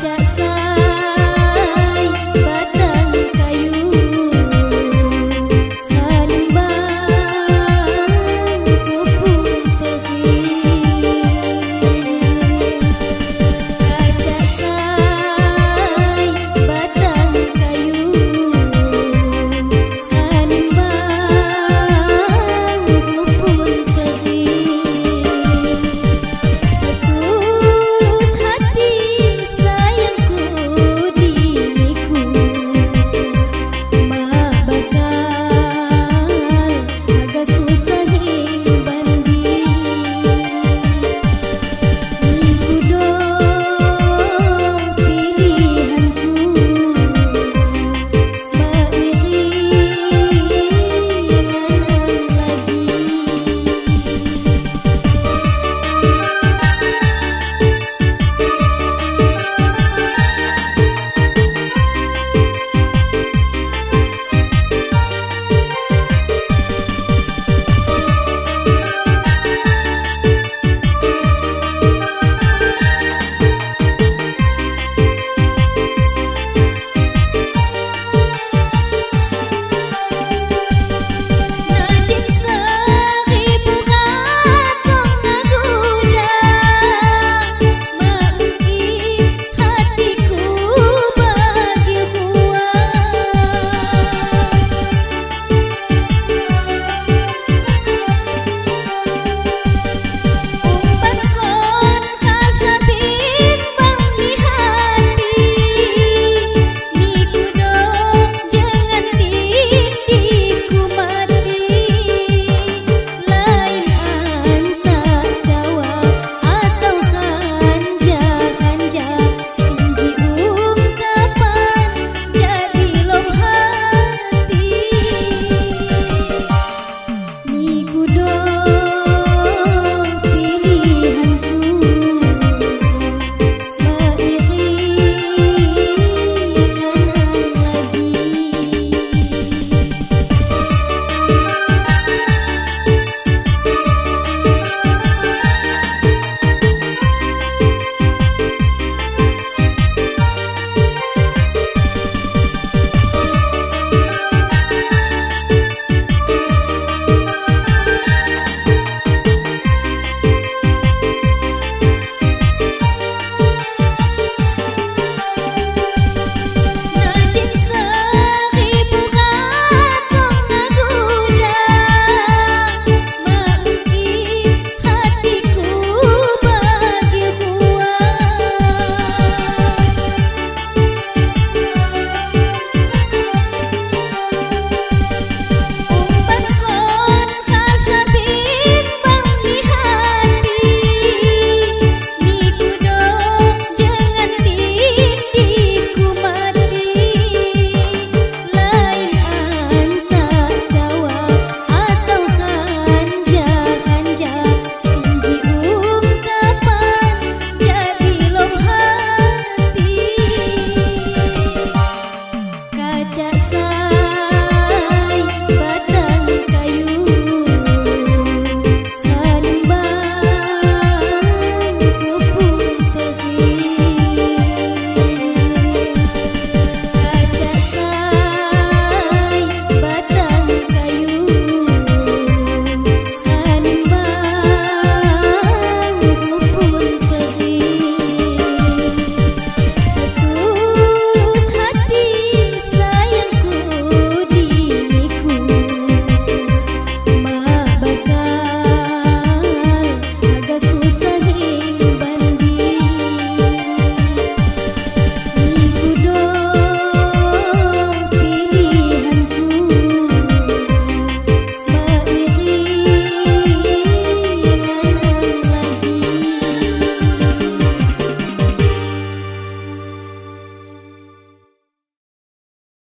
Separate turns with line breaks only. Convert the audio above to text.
cak